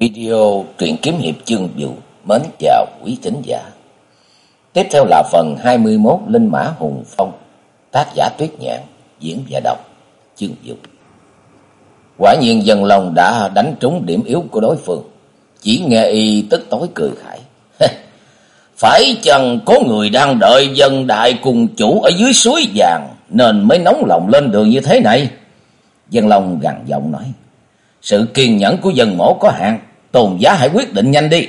Video truyện kiếm hiệp chương vũ mến chào quý thính giả. Tiếp theo là phần 21 Linh Mã Hùng Phong, tác giả Tuyết Nhạn, diễn và đọc chương vũ. Quả nhiên dân lòng đã đánh trúng điểm yếu của đối phương, chỉ nghe y tức tối cười khải. Phải chăng có người đang đợi dân đại cùng chủ ở dưới suối vàng nên mới nóng lòng lên đường như thế này? Dân Long gằn giọng nói. Sự kiên nhẫn của dân mổ có hạn, tôn giá hãy quyết định nhanh đi.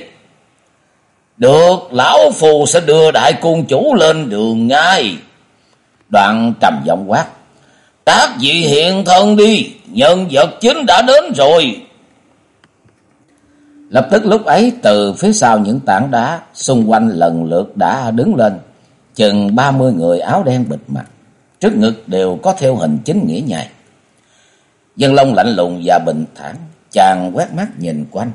Được, lão phù sẽ đưa đại cung chủ lên đường ngay. Đoạn trầm giọng quát. Các vị hiện thân đi, nhân vật chính đã đến rồi. Lập tức lúc ấy từ phía sau những tảng đá xung quanh lần lượt đã đứng lên. Chừng ba mươi người áo đen bịt mặt. Trước ngực đều có theo hình chính nghĩa nhài. Dân Long lạnh lùng và bình thản. Chàng quét mắt nhìn quanh.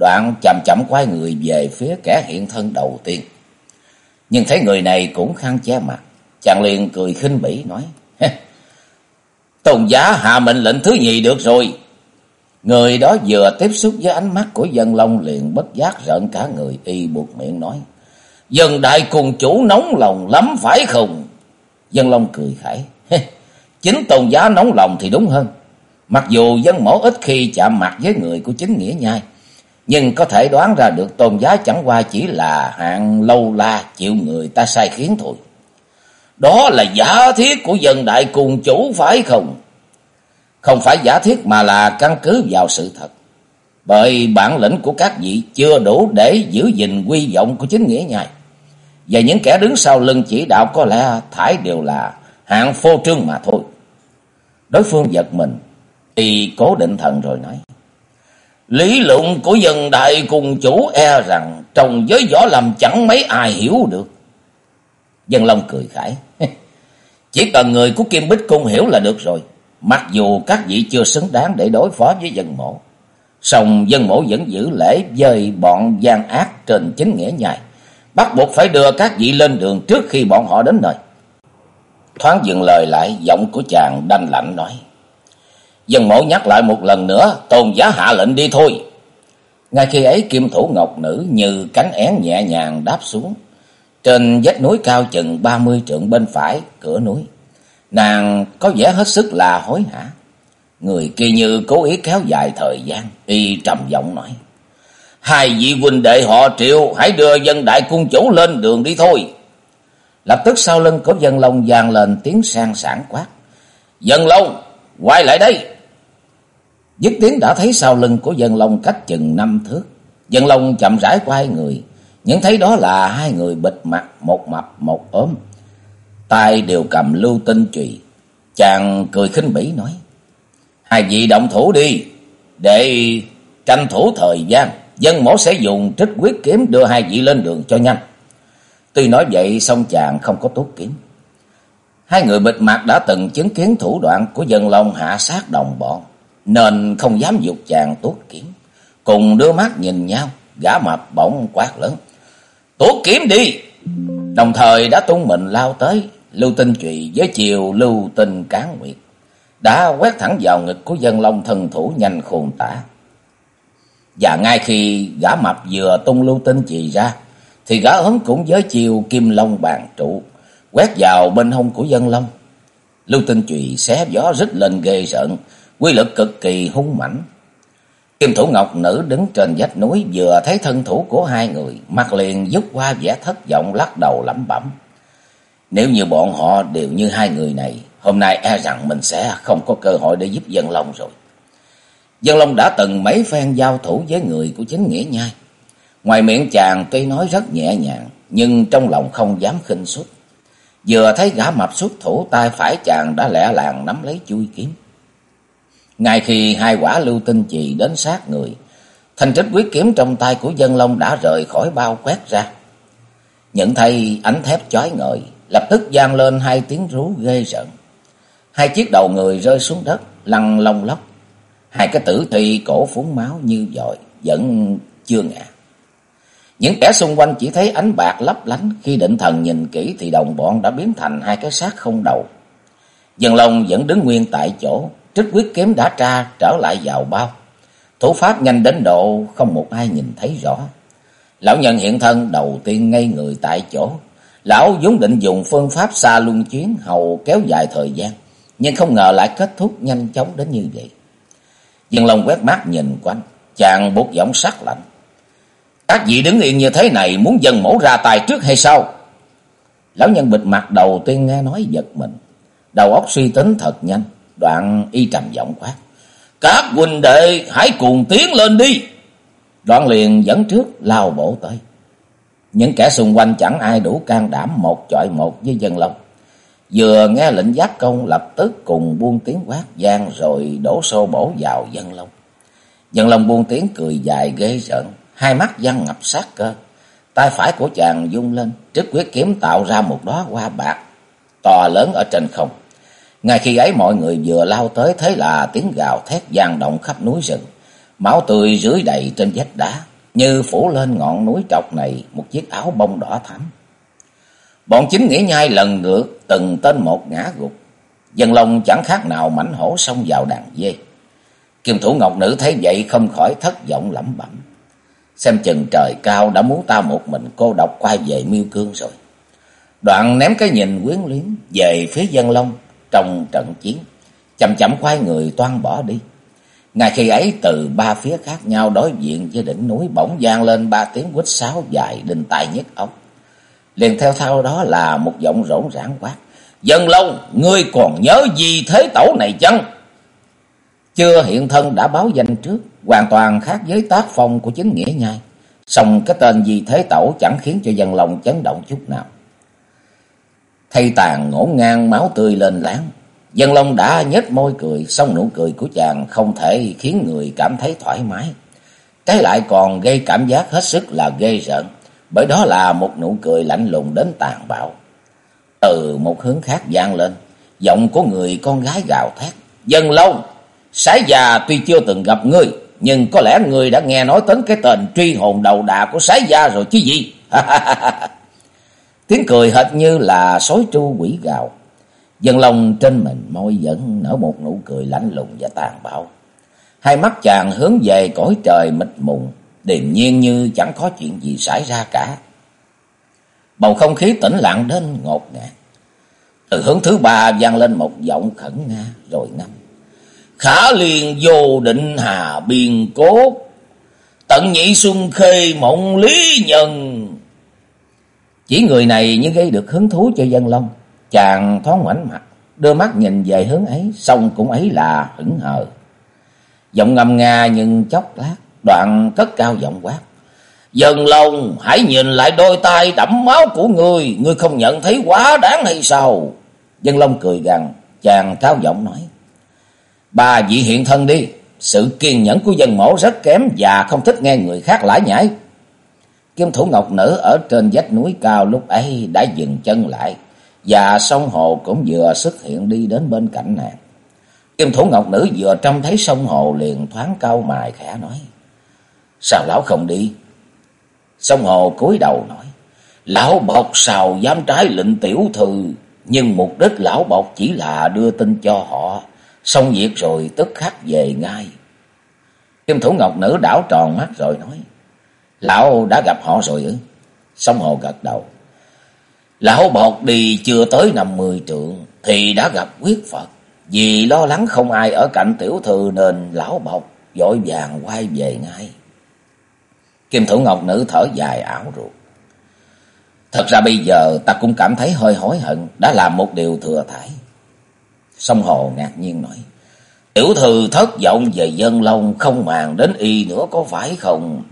Đoạn chậm chậm quay người về phía kẻ hiện thân đầu tiên. Nhưng thấy người này cũng khăn che mặt. Chàng liền cười khinh bỉ, nói. Tôn giá hạ mệnh lệnh thứ nhì được rồi. Người đó vừa tiếp xúc với ánh mắt của dân long liền bất giác rợn cả người, y buộc miệng nói. Dân đại cùng chủ nóng lòng lắm, phải không? Dân long cười khải. Chính tôn giá nóng lòng thì đúng hơn. Mặc dù dân mẫu ít khi chạm mặt với người của chính nghĩa nhai. Nhưng có thể đoán ra được tôn giá chẳng qua chỉ là hạng lâu la chịu người ta sai khiến thôi. Đó là giả thiết của dân đại cùng chủ phải không? Không phải giả thiết mà là căn cứ vào sự thật. Bởi bản lĩnh của các vị chưa đủ để giữ gìn quy vọng của chính nghĩa nhai. Và những kẻ đứng sau lưng chỉ đạo có lẽ thải đều là hạng phô trương mà thôi. Đối phương giật mình, thì cố định thần rồi nói. Lý luận của dân đại cùng chủ e rằng trong giới võ làm chẳng mấy ai hiểu được. Dân Long cười khải. Chỉ cần người của Kim Bích Cung hiểu là được rồi. Mặc dù các vị chưa xứng đáng để đối phó với dân mộ. song dân mộ vẫn giữ lễ dời bọn gian ác trên chính nghĩa nhài. Bắt buộc phải đưa các vị lên đường trước khi bọn họ đến nơi. Thoáng dừng lời lại, giọng của chàng đanh lạnh nói. Dân mổ nhắc lại một lần nữa, tôn giá hạ lệnh đi thôi. Ngay khi ấy kim thủ ngọc nữ như cánh én nhẹ nhàng đáp xuống. Trên vách núi cao chừng ba mươi trượng bên phải, cửa núi. Nàng có vẻ hết sức là hối hả. Người kia như cố ý kéo dài thời gian, y trầm giọng nói. Hai vị huynh đệ họ triệu, hãy đưa dân đại cung chủ lên đường đi thôi. Lập tức sau lưng của dân long vang lên tiếng sang sản quát. Dân long, quay lại đây. Dứt tiếng đã thấy sau lưng của dân long cách chừng năm thước. Dân long chậm rãi quay người, những thấy đó là hai người bịt mặt, một mập, một ốm. tay đều cầm lưu tinh trùy. Chàng cười khinh bỉ nói. Hai vị động thủ đi, để tranh thủ thời gian. Dân mổ sẽ dùng trích quyết kiếm đưa hai vị lên đường cho nhanh. Tuy nói vậy xong chàng không có tốt kiếm. Hai người bịt mặt đã từng chứng kiến thủ đoạn của dân long hạ sát đồng bọn nên không dám dục chàng tuốt kiếm. Cùng đưa mắt nhìn nhau, gã mập bỗng quát lớn. Tuốt kiếm đi! Đồng thời đã tung mình lao tới, lưu tinh trụy với chiều lưu tinh cán nguyệt. Đã quét thẳng vào ngực của dân long thần thủ nhanh khôn tả. Và ngay khi gã mập vừa tung lưu tinh trì ra, thì gã ấn cũng với chiều kim long bàn trụ, quét vào bên hông của dân long. Lưu tinh trụy xé gió rít lên ghê rợn, quy lực cực kỳ hung mãnh. Kim thủ ngọc nữ đứng trên vách núi vừa thấy thân thủ của hai người, mặt liền dứt qua vẻ thất vọng lắc đầu lẩm bẩm. Nếu như bọn họ đều như hai người này, hôm nay e rằng mình sẽ không có cơ hội để giúp Dân Long rồi. Dân Long đã từng mấy phen giao thủ với người của chính nghĩa nhai. Ngoài miệng chàng tuy nói rất nhẹ nhàng, nhưng trong lòng không dám khinh suất. Vừa thấy gã mập xuất thủ tay phải chàng đã lẹ làng nắm lấy chui kiếm. Ngay khi hai quả lưu tinh chì đến sát người, thành trích quyết kiếm trong tay của dân long đã rời khỏi bao quét ra. Nhận thấy ánh thép chói ngời, lập tức vang lên hai tiếng rú ghê rợn. Hai chiếc đầu người rơi xuống đất, lăn lông lóc. Hai cái tử thi cổ phúng máu như dội, vẫn chưa ngã. Những kẻ xung quanh chỉ thấy ánh bạc lấp lánh, khi định thần nhìn kỹ thì đồng bọn đã biến thành hai cái xác không đầu. Dân Long vẫn đứng nguyên tại chỗ, trích quyết kiếm đã tra trở lại vào bao. Thủ pháp nhanh đến độ không một ai nhìn thấy rõ. Lão nhân hiện thân đầu tiên ngay người tại chỗ. Lão vốn định dùng phương pháp xa luân chuyến hầu kéo dài thời gian. Nhưng không ngờ lại kết thúc nhanh chóng đến như vậy. Dương Long quét mắt nhìn quanh. Chàng buộc giọng sắc lạnh. Các vị đứng yên như thế này muốn dần mổ ra tài trước hay sao? Lão nhân bịt mặt đầu tiên nghe nói giật mình. Đầu óc suy tính thật nhanh. Đoạn y trầm giọng quát. Các huynh đệ hãy cùng tiến lên đi. Đoạn liền dẫn trước lao bộ tới. Những kẻ xung quanh chẳng ai đủ can đảm một chọi một với dân long. Vừa nghe lệnh giác công lập tức cùng buông tiếng quát gian rồi đổ xô bổ vào dân long. Dân long buông tiếng cười dài ghê rợn, hai mắt văn ngập sát cơ. Tay phải của chàng dung lên, trước quyết kiếm tạo ra một đóa hoa bạc to lớn ở trên không. Ngay khi ấy mọi người vừa lao tới thế là tiếng gào thét vang động khắp núi rừng. Máu tươi rưới đầy trên vách đá, như phủ lên ngọn núi trọc này một chiếc áo bông đỏ thắm. Bọn chính nghĩa nhai lần lượt từng tên một ngã gục. Dân long chẳng khác nào mảnh hổ xông vào đàn dê. Kim thủ ngọc nữ thấy vậy không khỏi thất vọng lẩm bẩm. Xem chừng trời cao đã muốn ta một mình cô độc quay về miêu cương rồi. Đoạn ném cái nhìn quyến luyến về phía dân long trong trận chiến. Chậm chậm khoai người toan bỏ đi. Ngay khi ấy từ ba phía khác nhau đối diện với đỉnh núi bỗng vang lên ba tiếng quýt sáo dài đinh tai nhất ốc. Liền theo sau đó là một giọng rỗn rãng quát. Dân Long, ngươi còn nhớ gì thế tổ này chăng? Chưa hiện thân đã báo danh trước, hoàn toàn khác với tác phong của chính nghĩa nhai. Xong cái tên gì thế tổ chẳng khiến cho dân lòng chấn động chút nào. Thay tàn ngổn ngang máu tươi lên láng. Dân Long đã nhếch môi cười, xong nụ cười của chàng không thể khiến người cảm thấy thoải mái. Trái lại còn gây cảm giác hết sức là ghê rợn, bởi đó là một nụ cười lạnh lùng đến tàn bạo. Từ một hướng khác vang lên, giọng của người con gái gào thét. Dân Long, sái già tuy chưa từng gặp ngươi, nhưng có lẽ ngươi đã nghe nói đến cái tên truy hồn đầu đà của sái gia rồi chứ gì? Tiếng cười hệt như là sói tru quỷ gào. Dân lòng trên mình môi vẫn nở một nụ cười lạnh lùng và tàn bạo. Hai mắt chàng hướng về cõi trời mịt mùng, điềm nhiên như chẳng có chuyện gì xảy ra cả. Bầu không khí tĩnh lặng đến ngột ngạt. Từ hướng thứ ba vang lên một giọng khẩn nga rồi ngâm. Khả liền vô định hà biên cốt, tận nhị xuân khê mộng lý nhân. Chỉ người này như gây được hứng thú cho dân long. Chàng thoáng ngoảnh mặt, đưa mắt nhìn về hướng ấy, xong cũng ấy là hững hờ. Giọng ngầm nga nhưng chốc lát, đoạn cất cao giọng quát. Dân long, hãy nhìn lại đôi tay đẫm máu của người, người không nhận thấy quá đáng hay sao? Dân long cười gằn, chàng cao giọng nói. Bà vị hiện thân đi, sự kiên nhẫn của dân mổ rất kém và không thích nghe người khác lải nhải. Kim thủ ngọc nữ ở trên vách núi cao lúc ấy đã dừng chân lại, và sông hồ cũng vừa xuất hiện đi đến bên cạnh nàng. Kim thủ ngọc nữ vừa trông thấy sông hồ liền thoáng cau mài khẽ nói. Sao lão không đi? Sông hồ cúi đầu nói. Lão bọc sao dám trái lệnh tiểu thư, nhưng mục đích lão bọc chỉ là đưa tin cho họ. Xong việc rồi tức khắc về ngay. Kim thủ ngọc nữ đảo tròn mắt rồi nói. Lão đã gặp họ rồi ư? Sông hồ gật đầu. Lão bọt đi chưa tới năm mươi trượng thì đã gặp quyết Phật. Vì lo lắng không ai ở cạnh tiểu thư nên lão bọt vội vàng quay về ngay. Kim thủ ngọc nữ thở dài ảo ruột. Thật ra bây giờ ta cũng cảm thấy hơi hối hận, đã làm một điều thừa thải. Sông Hồ ngạc nhiên nói. Tiểu thư thất vọng về dân long không màng đến y nữa có phải không?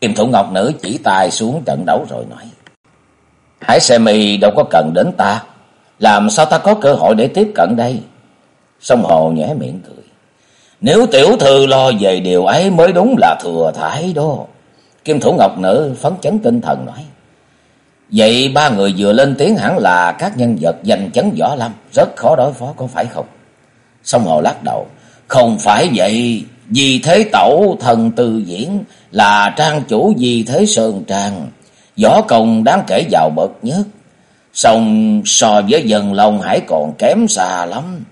Kim thủ ngọc nữ chỉ tay xuống trận đấu rồi nói. Hải xem y đâu có cần đến ta. Làm sao ta có cơ hội để tiếp cận đây? Sông Hồ nhẽ miệng cười. Nếu tiểu thư lo về điều ấy mới đúng là thừa thải đó. Kim thủ ngọc nữ phấn chấn tinh thần nói. Vậy ba người vừa lên tiếng hẳn là các nhân vật danh chấn võ lâm, rất khó đối phó có phải không? Sông Hồ lắc đầu, không phải vậy, vì thế tẩu thần từ diễn là trang chủ di thế sơn trang, võ công đáng kể giàu bậc nhất. song so với dân lòng hải còn kém xa lắm.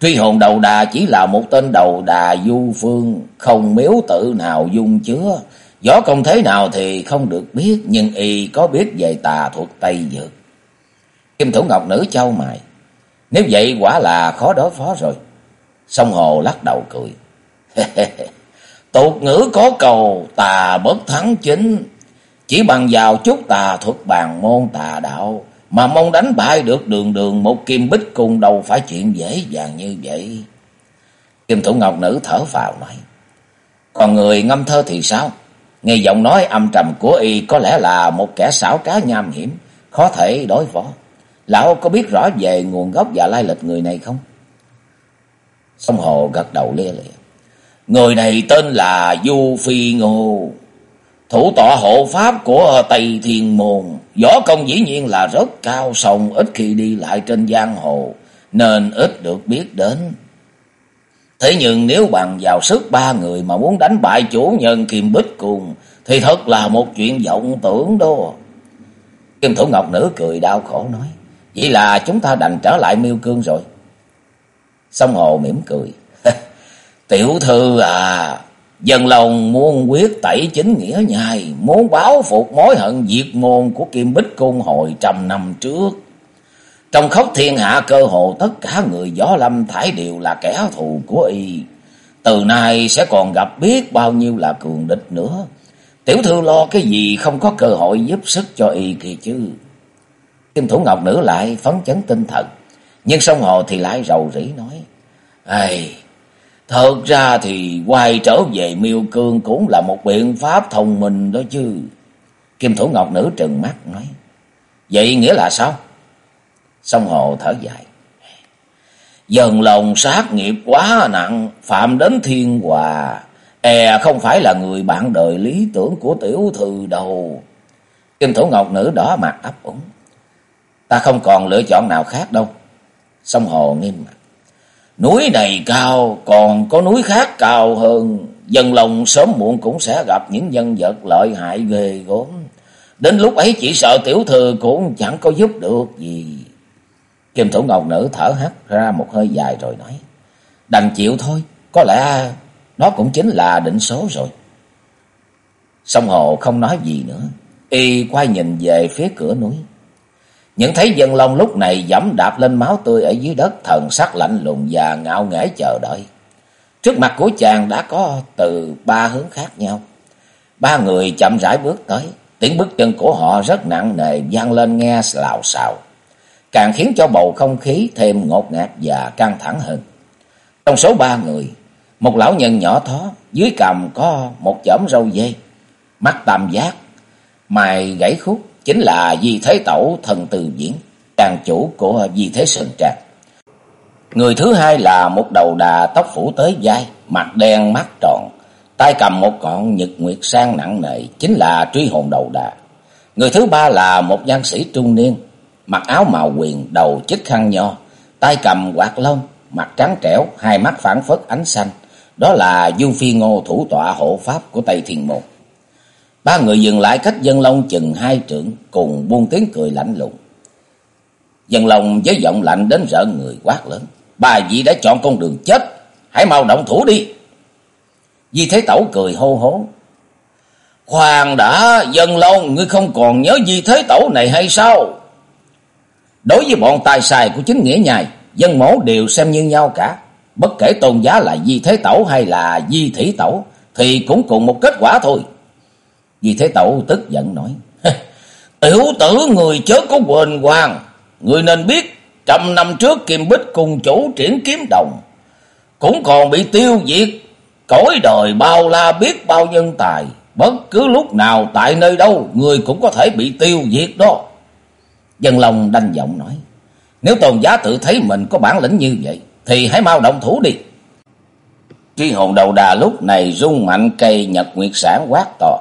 Truy hồn đầu đà chỉ là một tên đầu đà du phương, không miếu tự nào dung chứa. võ công thế nào thì không được biết, nhưng y có biết về tà thuật Tây Dược. Kim Thủ Ngọc Nữ châu mày. Nếu vậy quả là khó đối phó rồi. Sông Hồ lắc đầu cười. Tục ngữ có cầu tà bất thắng chính. Chỉ bằng vào chút tà thuật bàn môn tà đạo. Mà mong đánh bại được đường đường một kim bích cùng đâu phải chuyện dễ dàng như vậy. Kim Thủ Ngọc Nữ thở vào nói. Còn người ngâm thơ thì sao? Nghe giọng nói âm trầm của y có lẽ là một kẻ xảo trá nham hiểm, khó thể đối phó. Lão có biết rõ về nguồn gốc và lai lịch người này không? Sông Hồ gật đầu lia lịa. Người này tên là Du Phi Ngô, thủ tọa hộ pháp của Tây Thiên Môn. Võ công dĩ nhiên là rất cao sòng ít khi đi lại trên giang hồ, nên ít được biết đến. Thế nhưng nếu bằng vào sức ba người mà muốn đánh bại chủ nhân Kim Bích cùng, thì thật là một chuyện vọng tưởng đó. Kim Thủ Ngọc Nữ cười đau khổ nói, vậy là chúng ta đành trở lại miêu cương rồi. Sông Hồ mỉm cười. Tiểu thư à, dân lòng muốn quyết tẩy chính nghĩa nhai, muốn báo phục mối hận diệt môn của Kim Bích Cung hồi trăm năm trước. Trong khóc thiên hạ cơ hồ tất cả người gió lâm thải đều là kẻ thù của y. Từ nay sẽ còn gặp biết bao nhiêu là cường địch nữa. Tiểu thư lo cái gì không có cơ hội giúp sức cho y kìa chứ. Kim Thủ Ngọc Nữ lại phấn chấn tinh thần. Nhưng sông hồ thì lại rầu rĩ nói. Ây, thật ra thì quay trở về miêu cương cũng là một biện pháp thông minh đó chứ. Kim Thủ Ngọc Nữ trừng mắt nói. Vậy nghĩa là sao? Sông hồ thở dài. Dần lòng sát nghiệp quá nặng, phạm đến thiên hòa. E không phải là người bạn đời lý tưởng của tiểu thư đâu. Kim Thủ Ngọc Nữ đỏ mặt ấp úng. Ta không còn lựa chọn nào khác đâu. Sông Hồ nghiêm mặt. Núi này cao, còn có núi khác cao hơn. Dân lòng sớm muộn cũng sẽ gặp những nhân vật lợi hại ghê gốm. Đến lúc ấy chỉ sợ tiểu thư cũng chẳng có giúp được gì. Kim Thủ Ngọc Nữ thở hắt ra một hơi dài rồi nói. Đành chịu thôi, có lẽ nó cũng chính là định số rồi. Sông Hồ không nói gì nữa, y quay nhìn về phía cửa núi. Những thấy dân long lúc này dẫm đạp lên máu tươi ở dưới đất thần sắc lạnh lùng và ngạo nghễ chờ đợi. Trước mặt của chàng đã có từ ba hướng khác nhau. Ba người chậm rãi bước tới, tiếng bước chân của họ rất nặng nề vang lên nghe lào xào, càng khiến cho bầu không khí thêm ngột ngạt và căng thẳng hơn. Trong số ba người, một lão nhân nhỏ thó, dưới cằm có một chỏm râu dê, mắt tam giác, mày gãy khúc, chính là Di Thế Tẩu thần từ diễn, trang chủ của Di Thế Sơn Trang. Người thứ hai là một đầu đà tóc phủ tới vai, mặt đen mắt tròn, tay cầm một con nhật nguyệt sang nặng nề, chính là truy hồn đầu đà. Người thứ ba là một văn sĩ trung niên, mặc áo màu quyền, đầu chích khăn nho, tay cầm quạt lông, mặt trắng trẻo, hai mắt phản phất ánh xanh. Đó là Du Phi Ngô thủ tọa hộ pháp của Tây Thiên Môn. Ba người dừng lại cách dân long chừng hai trượng, cùng buông tiếng cười lạnh lùng. Dân long với giọng lạnh đến sợ người quát lớn. Bà vị đã chọn con đường chết, hãy mau động thủ đi. Di Thế Tẩu cười hô hố. Khoan đã, dân long, ngươi không còn nhớ Di Thế Tẩu này hay sao? Đối với bọn tài xài của chính nghĩa nhài, dân mổ đều xem như nhau cả. Bất kể tôn giá là Di Thế Tẩu hay là Di Thủy Tẩu, thì cũng cùng một kết quả thôi vì Thế Tẩu tức giận nói. Tiểu tử người chớ có quên hoàng. Người nên biết, trăm năm trước Kim Bích cùng chủ triển kiếm đồng. Cũng còn bị tiêu diệt. Cõi đời bao la biết bao nhân tài. Bất cứ lúc nào tại nơi đâu người cũng có thể bị tiêu diệt đó. Dân lòng đanh giọng nói. Nếu tôn giá tự thấy mình có bản lĩnh như vậy. Thì hãy mau động thủ đi. Tri hồn đầu đà lúc này rung mạnh, cây nhật nguyệt sản quát to.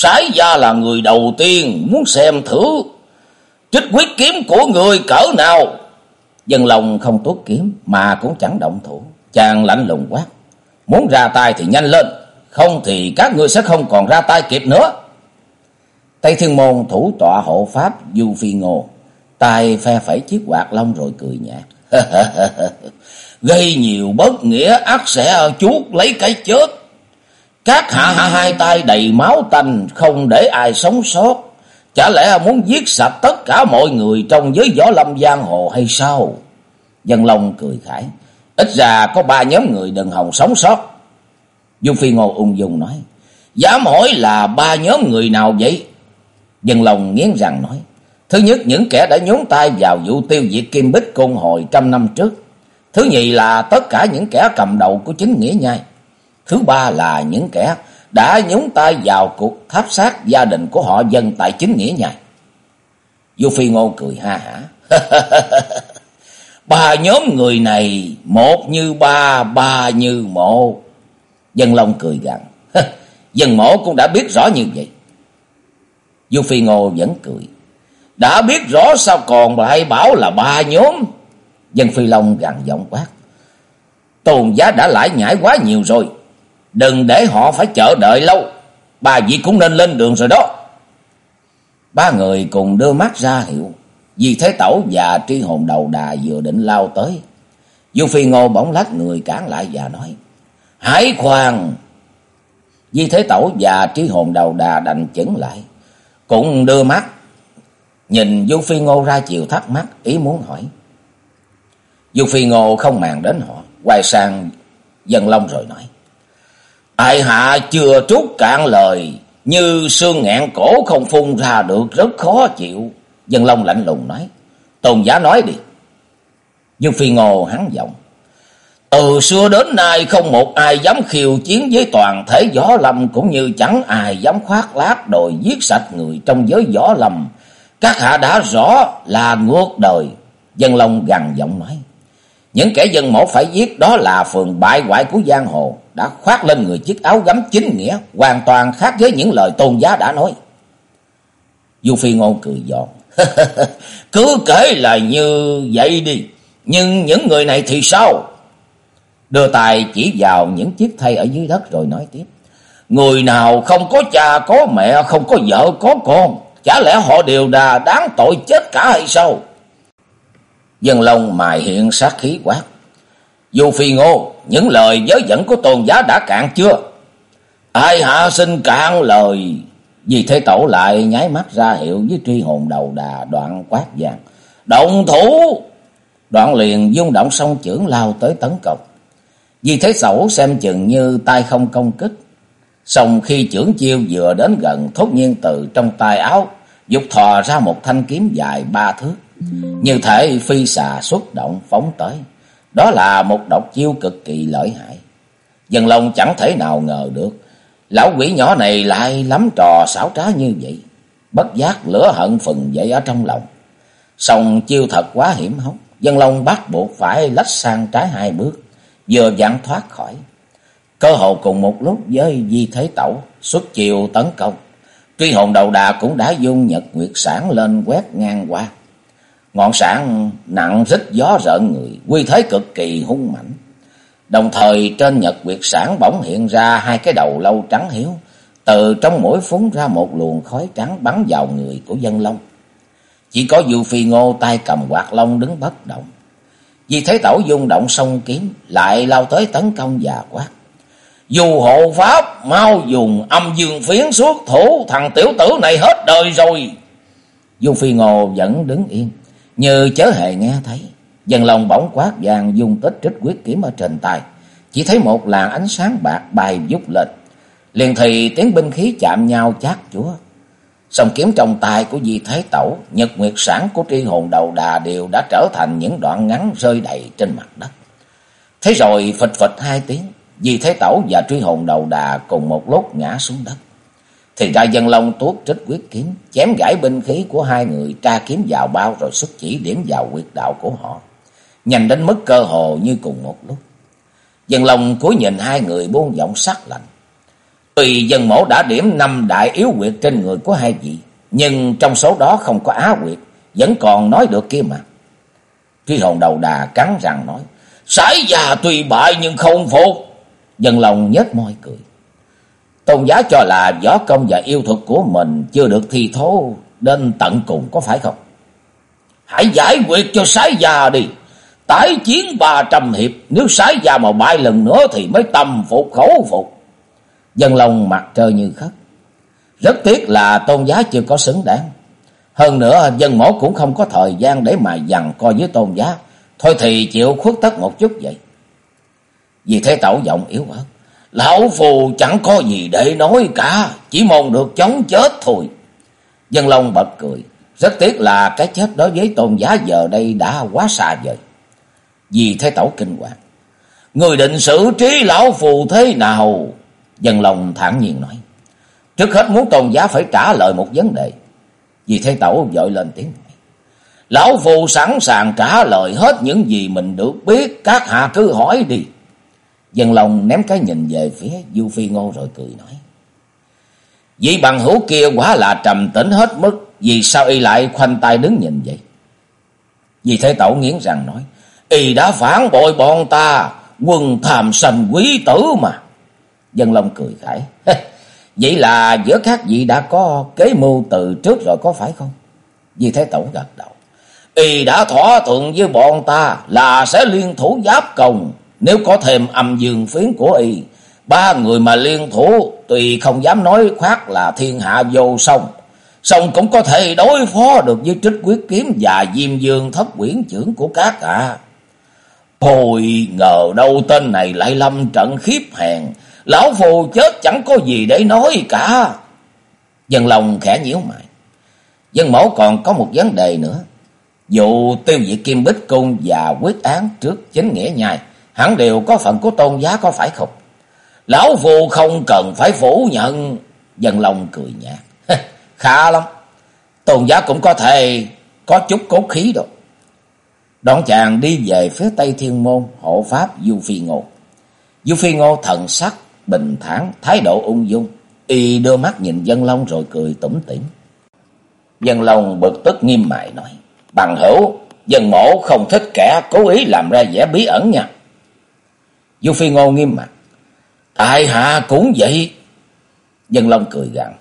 Sái gia là người đầu tiên muốn xem thử trích quyết kiếm của người cỡ nào. Dân lòng không tốt kiếm mà cũng chẳng động thủ. Chàng lạnh lùng quát. Muốn ra tay thì nhanh lên. Không thì các ngươi sẽ không còn ra tay kịp nữa. Tây Thiên Môn thủ tọa hộ pháp Du Phi Ngô. tay phe phẩy chiếc quạt lông rồi cười nhạt. Gây nhiều bất nghĩa, ác sẽ chuốt lấy cái chết. Các hạ hạ hai tay đầy máu tanh, không để ai sống sót. Chả lẽ muốn giết sạch tất cả mọi người trong giới võ lâm giang hồ hay sao? Dân Long cười khải. Ít ra có ba nhóm người đừng hòng sống sót. Dung Phi Ngô ung dung nói. Dám hỏi là ba nhóm người nào vậy? Dân Long nghiến răng nói. Thứ nhất, những kẻ đã nhúng tay vào vụ tiêu diệt Kim Bích Côn hồi trăm năm trước. Thứ nhì là tất cả những kẻ cầm đầu của chính nghĩa nhai. Thứ ba là những kẻ đã nhúng tay vào cuộc tháp sát gia đình của họ dân tại chính nghĩa nhai. Du Phi Ngô cười ha hả. ba nhóm người này, một như ba, ba như một. Dân Long cười gằn. Dân mổ cũng đã biết rõ như vậy. Du Phi Ngô vẫn cười. Đã biết rõ sao còn lại bảo là ba nhóm. Dân Phi Long gằn giọng quát. Tôn giá đã lãi nhảy quá nhiều rồi. Đừng để họ phải chờ đợi lâu. Bà vị cũng nên lên đường rồi đó. Ba người cùng đưa mắt ra hiệu. Vì Thế Tẩu và Tri Hồn Đầu Đà vừa định lao tới. Du Phi Ngô bỗng lách người cản lại và nói. Hãy khoan. Di Thế Tẩu và Trí Hồn Đầu Đà đành chững lại. Cũng đưa mắt. Nhìn Du Phi Ngô ra chiều thắc mắc ý muốn hỏi. Du Phi Ngô không màng đến họ. Quay sang Dân Long rồi nói. Ai hạ chưa trút cạn lời. Như xương ngẹn cổ không phun ra được, rất khó chịu. Dân Long lạnh lùng nói. Tôn giả nói đi. Dương Phi Ngô hắn giọng. Từ xưa đến nay không một ai dám khiêu chiến với toàn thể võ lâm, cũng như chẳng ai dám khoác lác đòi giết sạch người trong giới võ lâm. Các hạ đã rõ là ngược đời. Dân Long gằn giọng nói. Những kẻ dân mổ phải giết, đó là phường bại hoại của giang hồ. Đã khoác lên người chiếc áo gấm chính nghĩa. Hoàn toàn khác với những lời tôn giá đã nói. Du Phi Ngôn cười giòn. Cứ kể là như vậy đi. Nhưng những người này thì sao? Đưa tay chỉ vào những chiếc thây ở dưới đất rồi nói tiếp. Người nào không có cha, có mẹ, không có vợ, có con. Chả lẽ họ đều đà đáng tội chết cả hay sao? Dân Long mài hiện sát khí quát. Dù phi ngô, những lời giới dẫn của tôn giá đã cạn chưa? Ai hạ xin cạn lời. Vì thế tổ lại nháy mắt ra hiệu với truy hồn đầu đà đoạn quát vàng. Động thủ! Đoạn liền dung động song trưởng lao tới tấn công. Vì thế sẩu xem chừng như tay không công kích. Xong khi trưởng chiêu vừa đến gần thốt nhiên từ trong tay áo, dục thò ra một thanh kiếm dài ba thước. Như thể phi xà xuất động phóng tới. Đó là một độc chiêu cực kỳ lợi hại. Dân Long chẳng thể nào ngờ được. Lão quỷ nhỏ này lại lắm trò xảo trá như vậy. Bất giác lửa hận phần dậy ở trong lòng. Sòng chiêu thật quá hiểm hóc. Dân Long bắt buộc phải lách sang trái hai bước, vừa dặn thoát khỏi. Cơ hội cùng một lúc với Di Thế Tẩu xuất chiều tấn công. Truy hồn đầu đà cũng đã dung nhật nguyệt sản lên quét ngang qua. Ngọn sản nặng rít gió rợn người, quy thế cực kỳ hung mạnh. Đồng thời trên nhật quyệt sản bỗng hiện ra hai cái đầu lâu trắng hiếu. Từ trong mũi phúng ra một luồng khói trắng bắn vào người của dân long. Chỉ có Du Phi Ngô tay cầm quạt lông đứng bất động. Vì thế tẩu dung động sông kiếm, lại lao tới tấn công và quát. Dù hộ pháp, mau dùng âm dương phiến suốt thủ, thằng tiểu tử này hết đời rồi. dù Phi Ngô vẫn đứng yên, như chớ hề nghe thấy. Dần lòng bỗng quát vàng dùng tích trích quyết kiếm ở trên tay. Chỉ thấy một làn ánh sáng bạc bay vút lên. Liền thì tiếng binh khí chạm nhau chát chúa. Sông kiếm trong tay của Di Thái Tẩu, nhật nguyệt sản của tri hồn đầu đà đều đã trở thành những đoạn ngắn rơi đầy trên mặt đất. Thế rồi phịch phịch hai tiếng, Di Thái Tẩu và tri hồn đầu đà cùng một lúc ngã xuống đất. Thì ra dân long tuốt trích quyết kiếm, chém gãy binh khí của hai người tra kiếm vào bao rồi xuất chỉ điểm vào quyệt đạo của họ. Nhanh đến mức cơ hồ như cùng một lúc. Dân long cúi nhìn hai người buông giọng sắc lạnh. Tuy dân mẫu đã điểm năm đại yếu quyệt trên người của hai vị, nhưng trong số đó không có á quyệt, vẫn còn nói được kia mà. Truy hồn đầu đà cắn răng nói, sải già tuy bại nhưng không phục. Dân lòng nhếch môi cười. Tôn giá cho là võ công và yêu thuật của mình chưa được thi thố đến tận cùng có phải không? Hãy giải quyết cho sái già đi. Tái chiến ba trăm hiệp, nếu sái già mà bại lần nữa thì mới tâm phục khẩu phục. Dân lòng mặt trời như khất. Rất tiếc là tôn giá chưa có xứng đáng. Hơn nữa dân mổ cũng không có thời gian để mà dằn coi với tôn giá. Thôi thì chịu khuất tất một chút vậy. Vì thế tẩu giọng yếu ớt. Lão phù chẳng có gì để nói cả. Chỉ mong được chống chết thôi. Dân Long bật cười. Rất tiếc là cái chết đối với tôn giá giờ đây đã quá xa vời. Vì thế tẩu kinh hoàng. Người định xử trí lão phù thế nào? Dân Long thản nhiên nói. Trước hết muốn tôn giá phải trả lời một vấn đề. Vì thế tẩu dội lên tiếng. Lão phù sẵn sàng trả lời hết những gì mình được biết. Các hạ cứ hỏi đi. Dân Long ném cái nhìn về phía Du Phi Ngô rồi cười nói. Vị bằng hữu kia quá là trầm tĩnh hết mức. Vì sao y lại khoanh tay đứng nhìn vậy? Vì thế tẩu nghiến rằng nói. Y đã phản bội bọn ta. Quân tham sành quý tử mà. Dân Long cười khải. Vậy là giữa các vị đã có kế mưu từ trước rồi có phải không? Vì thế tẩu gật đầu. Y đã thỏa thuận với bọn ta là sẽ liên thủ giáp công. Nếu có thêm âm dương phiến của y, ba người mà liên thủ tuy không dám nói khoác là thiên hạ vô song. Song cũng có thể đối phó được với trích quyết kiếm và diêm dương thất quyển trưởng của các ạ. Hồi ngờ đâu tên này lại lâm trận khiếp hèn. Lão phù chết chẳng có gì để nói cả. Dân lòng khẽ nhiễu mày. Dân mẫu còn có một vấn đề nữa. Dù tiêu diệt kim bích cung và quyết án trước chính nghĩa nhai. Hẳn đều có phần của tôn giá có phải không? Lão phù không cần phải phủ nhận. Dân lòng cười nhạt. Khá lắm. Tôn giá cũng có thể có chút cốt khí đâu. Đoạn chàng đi về phía Tây Thiên Môn hộ pháp Du Phi Ngô. Du Phi Ngô thần sắc bình thản, thái độ ung dung. Y đưa mắt nhìn Dân Long rồi cười tủm tỉm. Dân Long bực tức nghiêm mại nói. Bằng hữu, dân mổ không thích kẻ cố ý làm ra vẻ bí ẩn nha. Du Phi Ngô nghiêm mặt. Tại hạ cũng vậy. Dân Long cười gằn.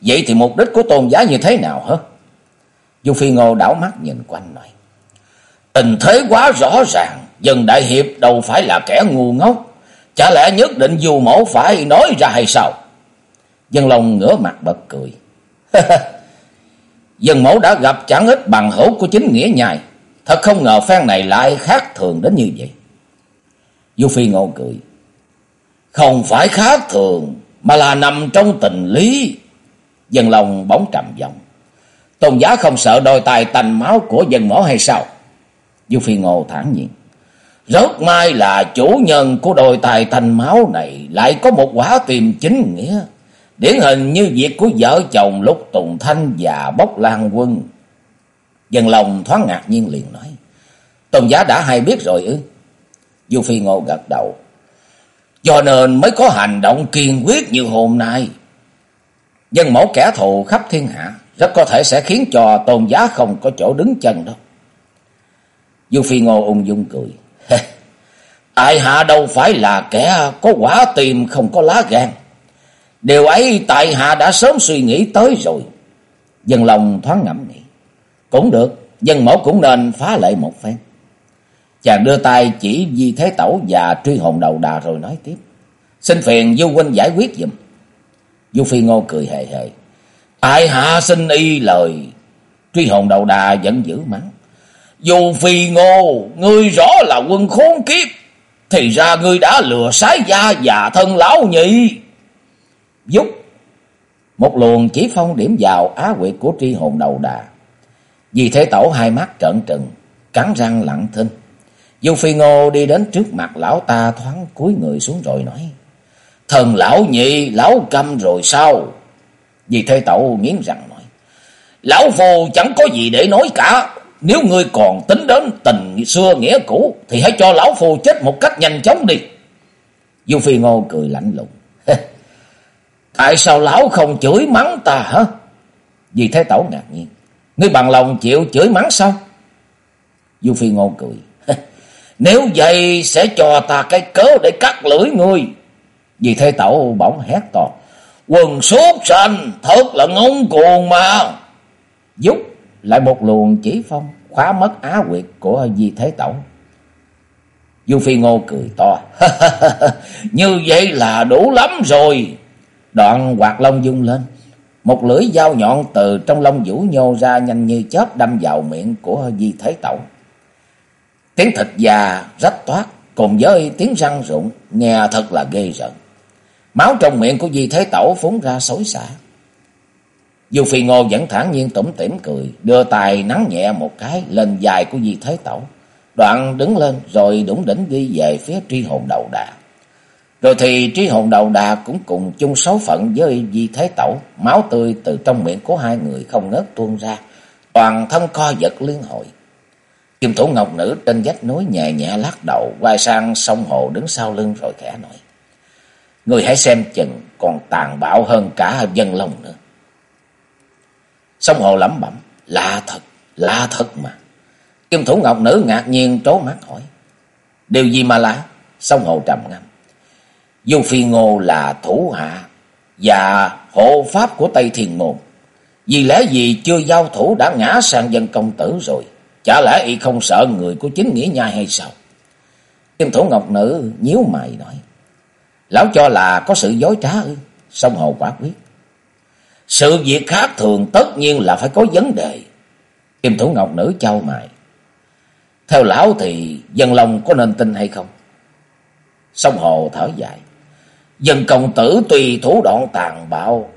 Vậy thì mục đích của tôn giá như thế nào hả? Du Phi Ngô đảo mắt nhìn quanh nói. Tình thế quá rõ ràng. Dân Đại Hiệp đâu phải là kẻ ngu ngốc. Chả lẽ nhất định dù mẫu phải nói ra hay sao? Dân Long ngửa mặt bật cười. Dân mẫu đã gặp chẳng ít bằng hữu của chính nghĩa nhai. Thật không ngờ phen này lại khác thường đến như vậy. Du Phi ngộ cười. Không phải khác thường, mà là nằm trong tình lý. Dân lòng bóng trầm giọng. Tôn giá không sợ đôi tài tành máu của dân mỏ hay sao? Du Phi Ngô thản nhiên. Rất may là chủ nhân của đôi tài thành máu này lại có một quả tìm chính nghĩa. Điển hình như việc của vợ chồng lúc Tùng Thanh và Bốc Lan Quân. Dân lòng thoáng ngạc nhiên liền nói. Tôn giá đã hay biết rồi ư? Du Phi Ngô gật đầu. Cho nên mới có hành động kiên quyết như hôm nay. Dân mẫu kẻ thù khắp thiên hạ rất có thể sẽ khiến cho tôn giá không có chỗ đứng chân đâu. Du Phi Ngô ung dung cười. Tại hạ đâu phải là kẻ có quả tim không có lá gan. Điều ấy tại hạ đã sớm suy nghĩ tới rồi. Dân lòng thoáng ngẫm nghĩ. Cũng được, dân mẫu cũng nên phá lệ một phen. Chàng đưa tay chỉ Di Thế Tẩu và truy hồn đầu đà rồi nói tiếp. Xin phiền Du huynh giải quyết dùm Du Phi Ngô cười hề hề. Tại hạ xin y lời. Truy hồn đầu đà vẫn giữ mắng. Du Phi Ngô, ngươi rõ là quân khốn kiếp. Thì ra ngươi đã lừa sái gia và thân lão nhị. Giúp. Một luồng chỉ phong điểm vào á quyệt của tri hồn đầu đà. Vì thế tẩu hai mắt trợn trừng, cắn răng lặng thinh. Dung Phi Ngô đi đến trước mặt lão ta thoáng cúi người xuống rồi nói. Thần lão nhị, lão câm rồi sao? Vì thế tẩu nghiến răng nói. Lão phù chẳng có gì để nói cả. Nếu ngươi còn tính đến tình xưa nghĩa cũ, thì hãy cho lão phù chết một cách nhanh chóng đi. Dung Phi Ngô cười lạnh lùng. Tại sao lão không chửi mắng ta hả? Vì thế tẩu ngạc nhiên. Ngươi bằng lòng chịu chửi mắng sao? Du Phi Ngô cười. Nếu vậy sẽ cho ta cái cớ để cắt lưỡi ngươi. Vì thế tẩu bỗng hét to. Quần sốt sành, thật là ngông cuồng mà. Dúc lại một luồng chỉ phong khóa mất á quyệt của Di Thế Tẩu. Du Phi Ngô cười to. Như vậy là đủ lắm rồi. Đoạn quạt lông dung lên. Một lưỡi dao nhọn từ trong lông vũ nhô ra nhanh như chớp đâm vào miệng của Di Thế Tẩu. Tiếng thịt già rách toát cùng với tiếng răng rụng nghe thật là ghê rợn. Máu trong miệng của Di Thế Tẩu phúng ra xối xả. dù Phi Ngô vẫn thản nhiên tủm tỉm cười, đưa tay nắng nhẹ một cái lên dài của Di Thế Tẩu. Đoạn đứng lên rồi đủng đỉnh đi về phía tri hồn đầu đà. Rồi thì tri hồn đầu đà cũng cùng chung số phận với Di Thế Tẩu, máu tươi từ trong miệng của hai người không ngớt tuôn ra, toàn thân co giật liên hồi. Kim thủ ngọc nữ trên vách núi nhẹ nhẹ lắc đầu, quay sang sông hồ đứng sau lưng rồi khẽ nói. Người hãy xem chừng còn tàn bạo hơn cả dân long nữa. Sông hồ lẩm bẩm, lạ thật, lạ thật mà. Kim thủ ngọc nữ ngạc nhiên trố mắt hỏi. Điều gì mà lạ? Sông hồ trầm ngâm. Du Phi Ngô là thủ hạ và hộ pháp của Tây thiền Môn. Vì lẽ gì chưa giao thủ đã ngã sang dân công tử rồi? Chả lẽ y không sợ người của chính nghĩa nhai hay sao? Kim thủ ngọc nữ nhíu mày nói. Lão cho là có sự dối trá ư? Sông hồ quả quyết. Sự việc khác thường tất nhiên là phải có vấn đề. Kim thủ ngọc nữ trao mày. Theo lão thì dân lòng có nên tin hay không? Sông hồ thở dài. Dân công tử tùy thủ đoạn tàn bạo.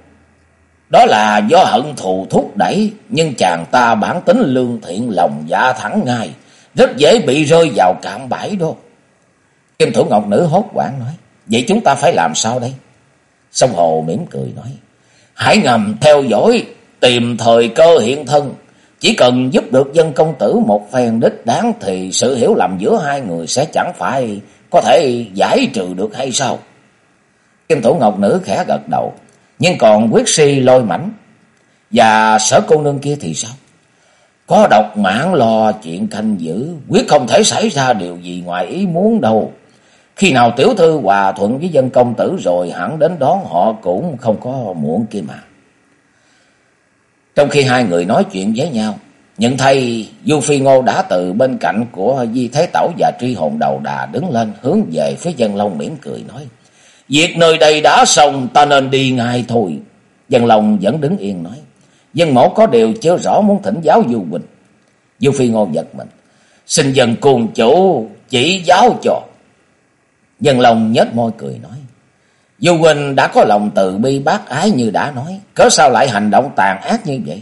Đó là do hận thù thúc đẩy. Nhưng chàng ta bản tính lương thiện lòng dạ thẳng ngay. Rất dễ bị rơi vào cạm bẫy đó. Kim thủ ngọc nữ hốt quảng nói. Vậy chúng ta phải làm sao đây? Sông hồ mỉm cười nói. Hãy ngầm theo dõi, tìm thời cơ hiện thân. Chỉ cần giúp được dân công tử một phen đích đáng thì sự hiểu lầm giữa hai người sẽ chẳng phải có thể giải trừ được hay sao? Kim Thủ Ngọc Nữ khẽ gật đầu, nhưng còn quyết si lôi mảnh. Và sở cô nương kia thì sao? Có độc mãn lo chuyện canh giữ, quyết không thể xảy ra điều gì ngoài ý muốn đâu. Khi nào tiểu thư hòa thuận với dân công tử rồi hẳn đến đón họ cũng không có muộn kia mà. Trong khi hai người nói chuyện với nhau, nhận thấy Du Phi Ngô đã từ bên cạnh của Di Thế Tẩu và Tri Hồn Đầu Đà đứng lên hướng về phía dân Long mỉm cười nói. Việc nơi đây đã xong, ta nên đi ngay thôi. Dân lòng vẫn đứng yên nói. Dân mẫu có điều chưa rõ muốn thỉnh giáo Du Quỳnh. Du Phi Ngô giật mình. Xin dân cùng chủ chỉ giáo cho. Dân lòng nhếch môi cười nói. Du Quỳnh đã có lòng từ bi bác ái như đã nói. Cớ sao lại hành động tàn ác như vậy?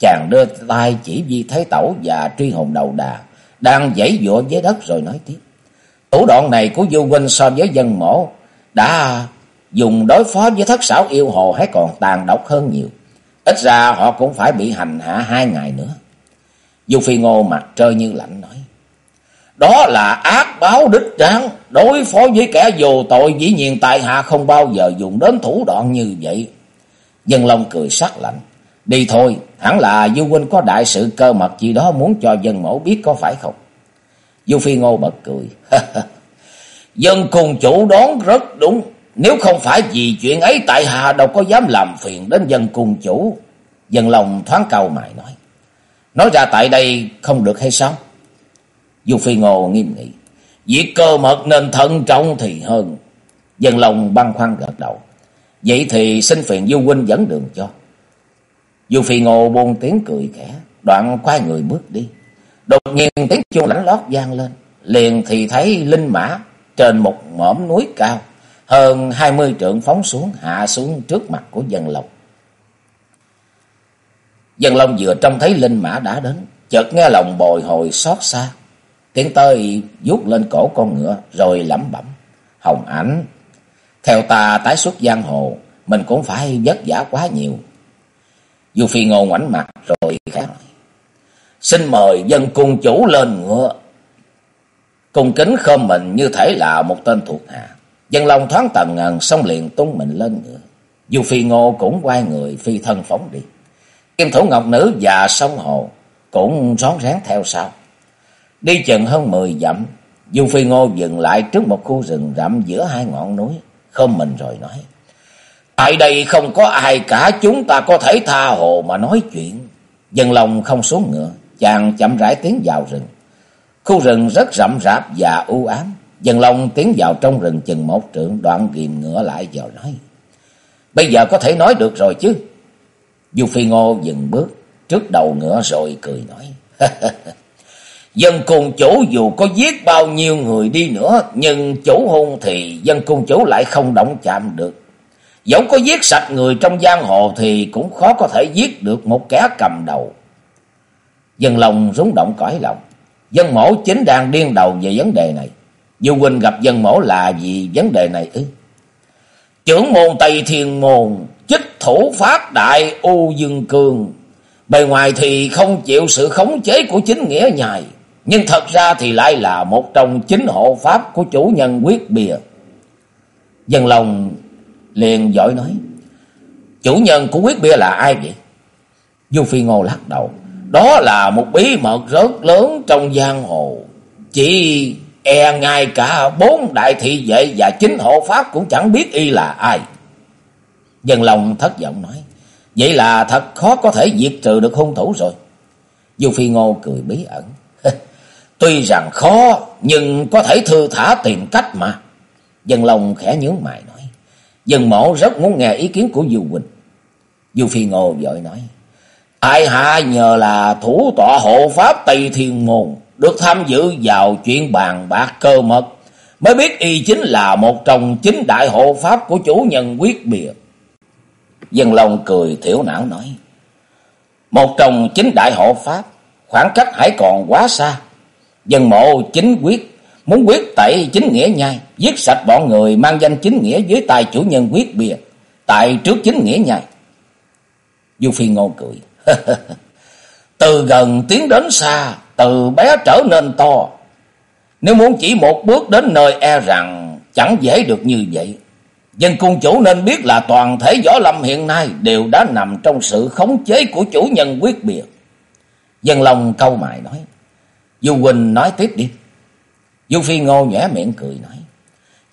Chàng đưa tay chỉ di thế tẩu và truy hồn đầu đà. Đang dãy dụa với đất rồi nói tiếp. Thủ đoạn này của Du Huynh so với dân mổ. Đã dùng đối phó với thất xảo yêu hồ hay còn tàn độc hơn nhiều. Ít ra họ cũng phải bị hành hạ hai ngày nữa. Du Phi Ngô mặt trơ như lạnh nói. Đó là ác báo đích tráng. Đối phó với kẻ vô tội dĩ nhiên tại hạ không bao giờ dùng đến thủ đoạn như vậy. Dân Long cười sắc lạnh. Đi thôi, hẳn là Du huynh có đại sự cơ mật gì đó muốn cho dân mẫu biết có phải không? Du Phi Ngô bật cười. dân cùng chủ đoán rất đúng. Nếu không phải vì chuyện ấy, tại hạ đâu có dám làm phiền đến dân cùng chủ. Dân lòng thoáng cầu mày nói. Nói ra tại đây không được hay sao? dù Phi Ngô nghiêm nghị. Việc cơ mật nên thận trọng thì hơn. Dân lòng băng khoăn gật đầu. Vậy thì xin phiền Du Huynh dẫn đường cho. Du Phi Ngô buông tiếng cười khẽ. Đoạn quay người bước đi. Đột nhiên tiếng chuông lãnh lót vang lên. Liền thì thấy linh mã trên một mỏm núi cao. Hơn hai mươi trượng phóng xuống hạ xuống trước mặt của dân lòng. Dân Long vừa trông thấy linh mã đã đến, chợt nghe lòng bồi hồi xót xa, Tiến tới vuốt lên cổ con ngựa rồi lẩm bẩm. Hồng ảnh, theo ta tái xuất giang hồ, mình cũng phải vất vả quá nhiều. Du Phi Ngô ngoảnh mặt rồi khẽ nói. Xin mời dân cung chủ lên ngựa. Cung kính khom mình như thể là một tên thuộc hạ. Dân long thoáng tầm ngần xong liền tung mình lên ngựa. dù Phi Ngô cũng quay người phi thân phóng đi. Kim Thủ Ngọc Nữ và sông hồ cũng rón rén theo sau. Đi chừng hơn mười dặm, dù Phi Ngô dừng lại trước một khu rừng rậm giữa hai ngọn núi, không mình rồi nói. Tại đây không có ai cả chúng ta có thể tha hồ mà nói chuyện. Dân lòng không xuống ngựa, chàng chậm rãi tiến vào rừng. Khu rừng rất rậm rạp và u ám. Dân Long tiến vào trong rừng chừng một trượng đoạn ghiềm ngựa lại vào nói. Bây giờ có thể nói được rồi chứ. Du Phi Ngô dừng bước trước đầu ngựa rồi cười nói. dân cung chủ dù có giết bao nhiêu người đi nữa, nhưng chủ hôn thì dân cung chủ lại không động chạm được. Dẫu có giết sạch người trong giang hồ thì cũng khó có thể giết được một kẻ cầm đầu. Dân lòng rúng động cõi lòng. Dân mổ chính đang điên đầu về vấn đề này. Du huynh gặp dân mổ là vì vấn đề này ư? Trưởng môn Tây Thiên Môn, chích thủ pháp đại U Dương Cương. Bề ngoài thì không chịu sự khống chế của chính nghĩa nhài. Nhưng thật ra thì lại là một trong chính hộ pháp của chủ nhân quyết bìa. Dân lòng liền giỏi nói. Chủ nhân của quyết bia là ai vậy? Du Phi Ngô lắc đầu. Đó là một bí mật rất lớn trong giang hồ. Chỉ e ngay cả bốn đại thị vệ và chính hộ pháp cũng chẳng biết y là ai. Dân lòng thất vọng nói. Vậy là thật khó có thể diệt trừ được hung thủ rồi. Du Phi Ngô cười bí ẩn. Tuy rằng khó, nhưng có thể thư thả tìm cách mà. Dân lòng khẽ nhướng mày nói. Dân mộ rất muốn nghe ý kiến của Du Quỳnh. Du Phi Ngô vội nói. Ai hạ nhờ là thủ tọa hộ pháp Tây Thiên Môn được tham dự vào chuyện bàn bạc cơ mật mới biết y chính là một trong chính đại hộ pháp của chủ nhân quyết bìa. Dân Long cười thiểu não nói. Một trong chính đại hộ pháp khoảng cách hãy còn quá xa. Dân mộ chính quyết muốn quyết tẩy chính nghĩa nhai, giết sạch bọn người mang danh chính nghĩa dưới tay chủ nhân quyết bìa, tại trước chính nghĩa nhai. Du Phi Ngô cười. từ gần tiến đến xa, từ bé trở nên to. Nếu muốn chỉ một bước đến nơi e rằng chẳng dễ được như vậy. Dân cung chủ nên biết là toàn thể võ lâm hiện nay đều đã nằm trong sự khống chế của chủ nhân quyết biệt. Dân lòng câu mài nói. Du Quỳnh nói tiếp đi. Du Phi Ngô nhẽ miệng cười nói.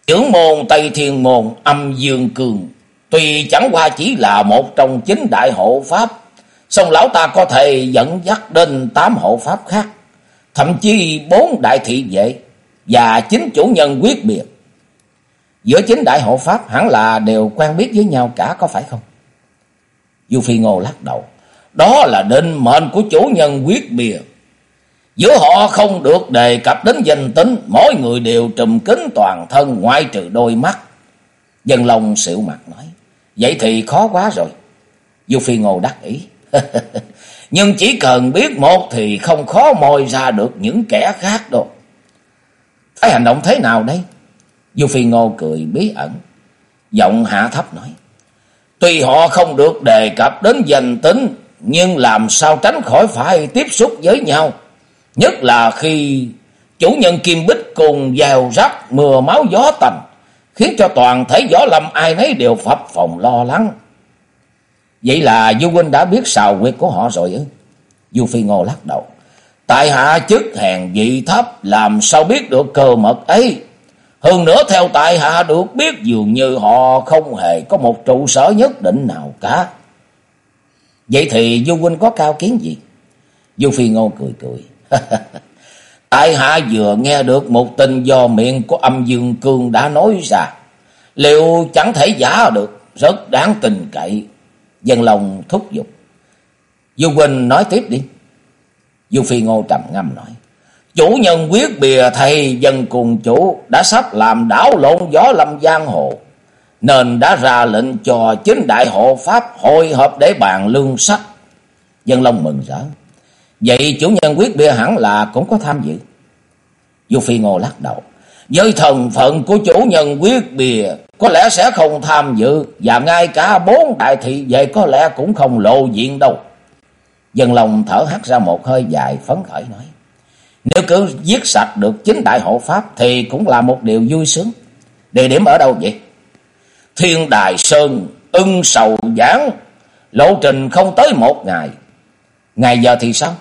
Trưởng môn Tây Thiên Môn âm dương cường. Tuy chẳng qua chỉ là một trong chính đại hộ pháp song lão ta có thể dẫn dắt đến tám hộ pháp khác. Thậm chí bốn đại thị vệ. Và chính chủ nhân quyết biệt. Giữa chính đại hộ pháp hẳn là đều quen biết với nhau cả có phải không? Du Phi Ngô lắc đầu. Đó là định mệnh của chủ nhân quyết biệt Giữa họ không được đề cập đến danh tính, mỗi người đều trùm kín toàn thân ngoại trừ đôi mắt. Dân lòng xịu mặt nói, vậy thì khó quá rồi. Du Phi Ngô đắc ý. Nhưng chỉ cần biết một thì không khó moi ra được những kẻ khác đâu. Thấy hành động thế nào đây? Du Phi Ngô cười bí ẩn. Giọng hạ thấp nói. Tuy họ không được đề cập đến danh tính, nhưng làm sao tránh khỏi phải tiếp xúc với nhau. Nhất là khi chủ nhân Kim Bích cùng dèo rắc mưa máu gió tành, khiến cho toàn thể võ lâm ai nấy đều phập phòng lo lắng. Vậy là Du Huynh đã biết sào quyệt của họ rồi ư? Du Phi Ngô lắc đầu. Tại hạ chức hèn vị thấp, làm sao biết được cơ mật ấy? Hơn nữa theo tại hạ được biết dường như họ không hề có một trụ sở nhất định nào cả. Vậy thì Du Huynh có cao kiến gì? Du Phi Ngô cười cười. Tại hạ vừa nghe được một tin do miệng của âm dương cương đã nói ra. Liệu chẳng thể giả được, rất đáng tin cậy. Dân lòng thúc giục. Du Quỳnh nói tiếp đi. Du Phi Ngô trầm ngâm nói. Chủ nhân quyết bìa thầy dân cùng chủ đã sắp làm đảo lộn gió lâm giang hồ. Nên đã ra lệnh cho chính đại hộ pháp hội hợp để bàn lương sách. Dân Long mừng rỡ. Vậy chủ nhân quyết bia hẳn là cũng có tham dự. Du Phi Ngô lắc đầu. Với thần phận của chủ nhân quyết bìa có lẽ sẽ không tham dự và ngay cả bốn đại thị về có lẽ cũng không lộ diện đâu. Dân lòng thở hắt ra một hơi dài phấn khởi nói. Nếu cứ giết sạch được chính đại hộ pháp thì cũng là một điều vui sướng. Địa điểm ở đâu vậy? Thiên Đài Sơn, ưng sầu giảng, lộ trình không tới một ngày. Ngày giờ thì sao?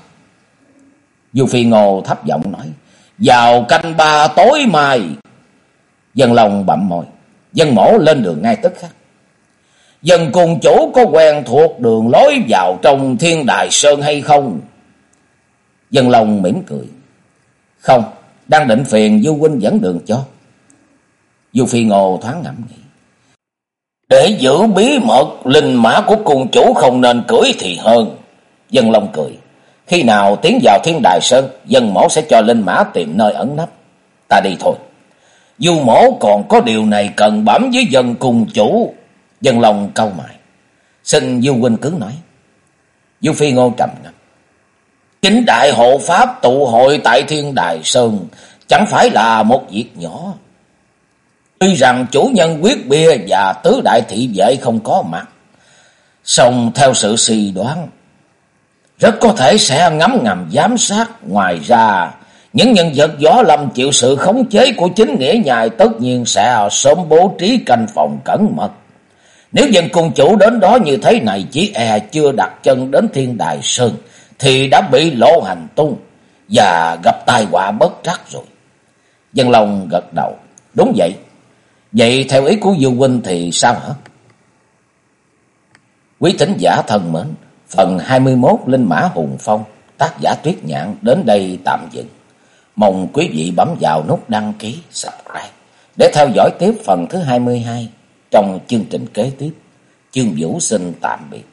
Du Phi Ngô thấp giọng nói. Vào canh ba tối mai. Dân lòng bậm môi. Dân mổ lên đường ngay tức khắc. Dân cùng chủ có quen thuộc đường lối vào trong thiên đài sơn hay không? Dân lòng mỉm cười. Không, đang định phiền Du huynh dẫn đường cho. Du Phi Ngô thoáng ngẫm nghĩ. Để giữ bí mật, linh mã của cung chủ không nên cưỡi thì hơn. Dân Long cười. Khi nào tiến vào thiên đài sơn, dân mẫu sẽ cho linh mã tìm nơi ẩn nấp. Ta đi thôi. Du mẫu còn có điều này cần bẩm với dân cùng chủ. Dân lòng câu mại. Xin Du huynh cứ nói. Du Phi Ngô trầm ngâm. Chính đại hộ pháp tụ hội tại thiên đài sơn, chẳng phải là một việc nhỏ. Tuy rằng chủ nhân quyết bia và tứ đại thị vệ không có mặt. song theo sự suy đoán. Rất có thể sẽ ngắm ngầm giám sát. Ngoài ra những nhân vật gió lâm chịu sự khống chế của chính nghĩa nhài tất nhiên sẽ sớm bố trí canh phòng cẩn mật. Nếu dân cung chủ đến đó như thế này chỉ e chưa đặt chân đến thiên đài sơn thì đã bị lộ hành tung và gặp tai họa bất trắc rồi. Dân Long gật đầu. Đúng vậy. Vậy theo ý của Du Huynh thì sao hả? Quý thính giả thân mến, phần 21 Linh Mã Hùng Phong, tác giả Tuyết Nhạn đến đây tạm dừng. Mong quý vị bấm vào nút đăng ký, subscribe để theo dõi tiếp phần thứ 22 trong chương trình kế tiếp. Chương Vũ xin tạm biệt.